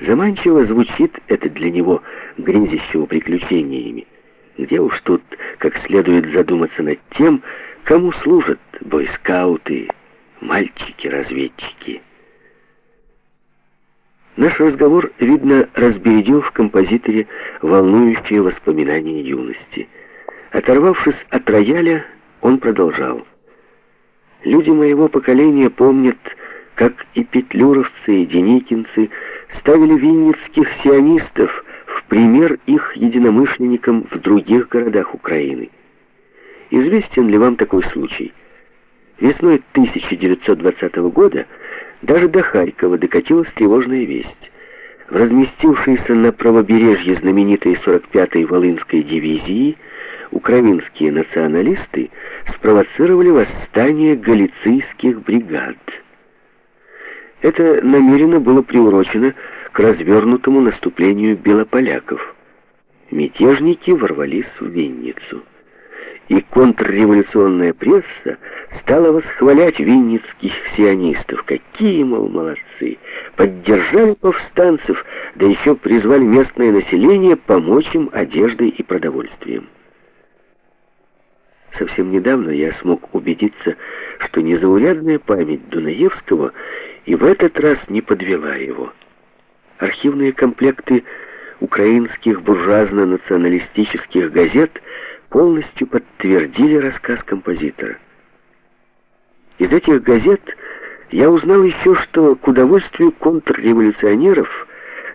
Заманчиво звучит это для него, грезящего приключениями. Где уж тут как следует задуматься над тем, кому служат бойскауты, мальчики-разведчики. Наш разговор, видно, разбередил в композиторе волнующие воспоминания юности. Оторвавшись от рояля, он продолжал. «Люди моего поколения помнят, как и петлюровцы, и деникинцы ставили винницких сионистов в пример их единомышленникам в других городах Украины. Известен ли вам такой случай? Весной 1920 года даже до Харькова докатилась тревожная весть. В разместившейся на правобережье знаменитой 45-й Волынской дивизии украинские националисты спровоцировали восстание галицийских бригад. Это намеренно было приурочено к развернутому наступлению белополяков. Мятежники ворвались в Винницу и контрреволюционная пресса стала восхвалять винницких сионистов. Какие, мол, молодцы! Поддержали повстанцев, да еще призвали местное население помочь им одеждой и продовольствием. Совсем недавно я смог убедиться, что незаурядная память Дунаевского и в этот раз не подвела его. Архивные комплекты украинских буржуазно-националистических газет – полностью подтвердили рассказ композитора. Из этих газет я узнал еще, что к удовольствию контрреволюционеров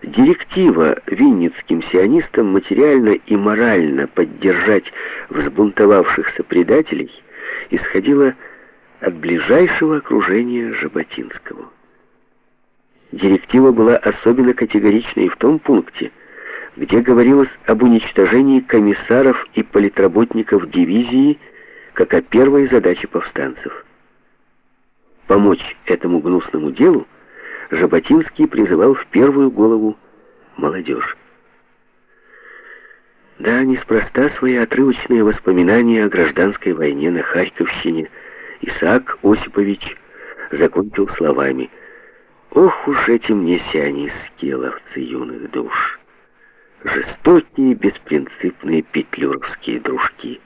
директива винницким сионистам материально и морально поддержать взбунтовавшихся предателей исходила от ближайшего окружения Жаботинского. Директива была особенно категоричной в том пункте, где говорилось об уничтожении комиссаров и политработников дивизии как о первой задаче повстанцев. Помочь этому гнусному делу Жаботинский призывал в первую голову молодежь. Да, неспроста свои отрывочные воспоминания о гражданской войне на Харьковщине Исаак Осипович закончил словами «Ох уж эти мне сионистские ловцы юных душ!» жестокие, беспринципные петлюровские дружки.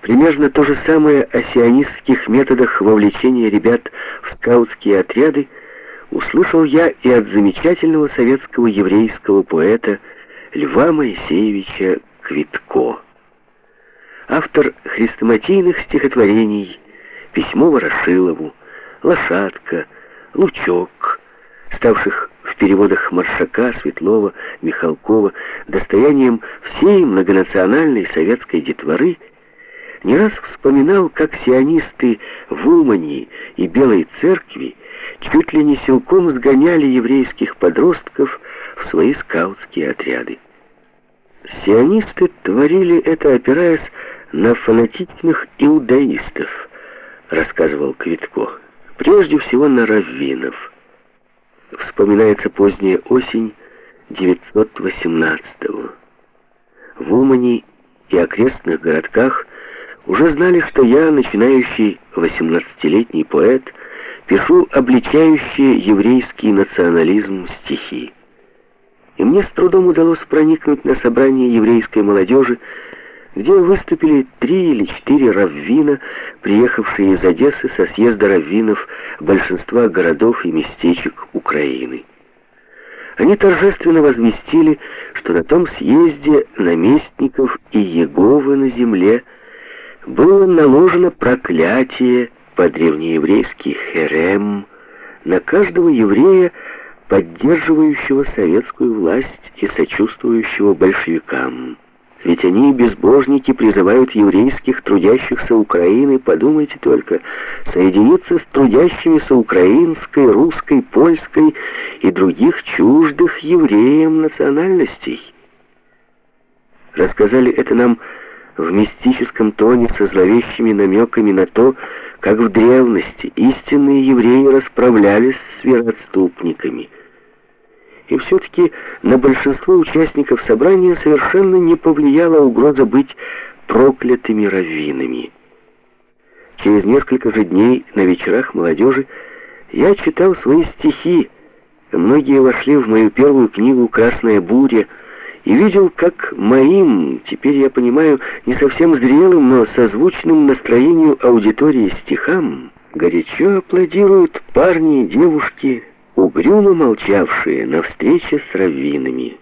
Примерно то же самое о сионистских методах вовлечения ребят в скаутские отряды услышал я и от замечательного советского еврейского поэта Льва Моисеевича Квитко. Автор хрестоматийных стихотворений «Письмо Ворошилову», «Лошадка», «Лучок», ставших в переводах Маршака, Светлова, Михалкова достоянием всей многонациональной советской детворы, не раз вспоминал, как сионисты в Умани и Белой Церкви чуть ли не силком сгоняли еврейских подростков в свои скаутские отряды. Сионисты творили это, опираясь на фанатичных иудаистов, рассказывал Квитко, прежде всего на раввинов вспоминается поздняя осень 918-го. В Умани и окрестных городках уже знали, что я, начинающий 18-летний поэт, пишу обличающие еврейский национализм стихи. И мне с трудом удалось проникнуть на собрание еврейской молодежи, где выступили три или четыре раввина, приехавшие из Одессы со съезда раввинов большинства городов и местечек Украины. Они торжественно возвестили, что на том съезде наместников и Еговы на земле было наложено проклятие по-древнееврейски «херем» на каждого еврея, поддерживающего советскую власть и сочувствующего большевикам. Ведь они, безбожники, призывают еврейских трудящихся Украины, подумайте только, соединиться с трудящимися украинской, русской, польской и других чуждых евреям национальностей. Рассказали это нам в мистическом тоне со зловещими намеками на то, как в древности истинные евреи расправлялись с вероотступниками – и все-таки на большинство участников собрания совершенно не повлияла угроза быть проклятыми раввинами. Через несколько же дней на вечерах молодежи я читал свои стихи, Многие вошли в мою первую книгу «Красная буря», и видел, как моим, теперь я понимаю, не совсем зрелым, но созвучным настроению аудитории стихам, горячо аплодируют парни и девушки, угрюмо молчавшие на встрече с раввинами.